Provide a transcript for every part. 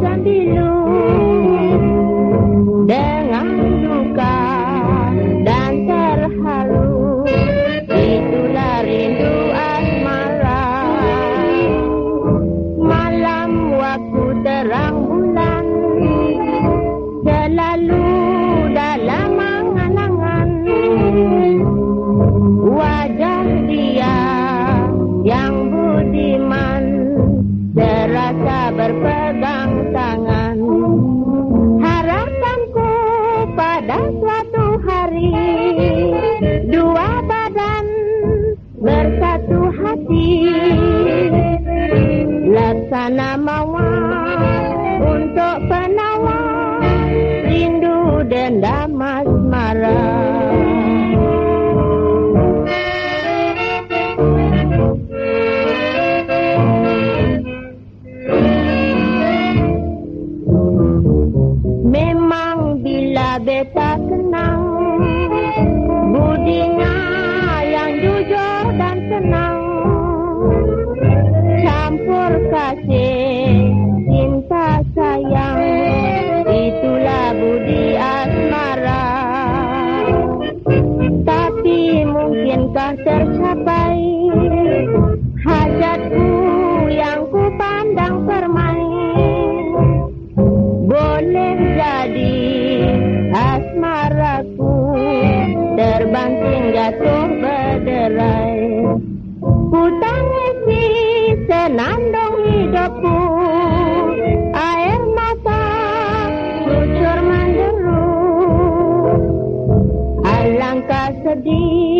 Sembilu Dengan duka dan terharu Itulah rindu asmara Malam waktu terang bulan Selalu dalam angan-angan. Wajah dia yang budiman Serasa berpegang Memang bila beta kenang Budi mungkinkah tercapai. Hajatku yang ku pandang permain. Boleh jadi asmaraku terbanting jatuh berderai. Ku tangisi senandung hidupku. Air mata cucur menderu alangkah sedih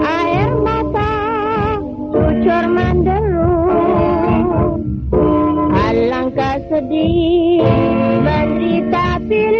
Air mata cucur menderu Alangkah sedih menderita pilu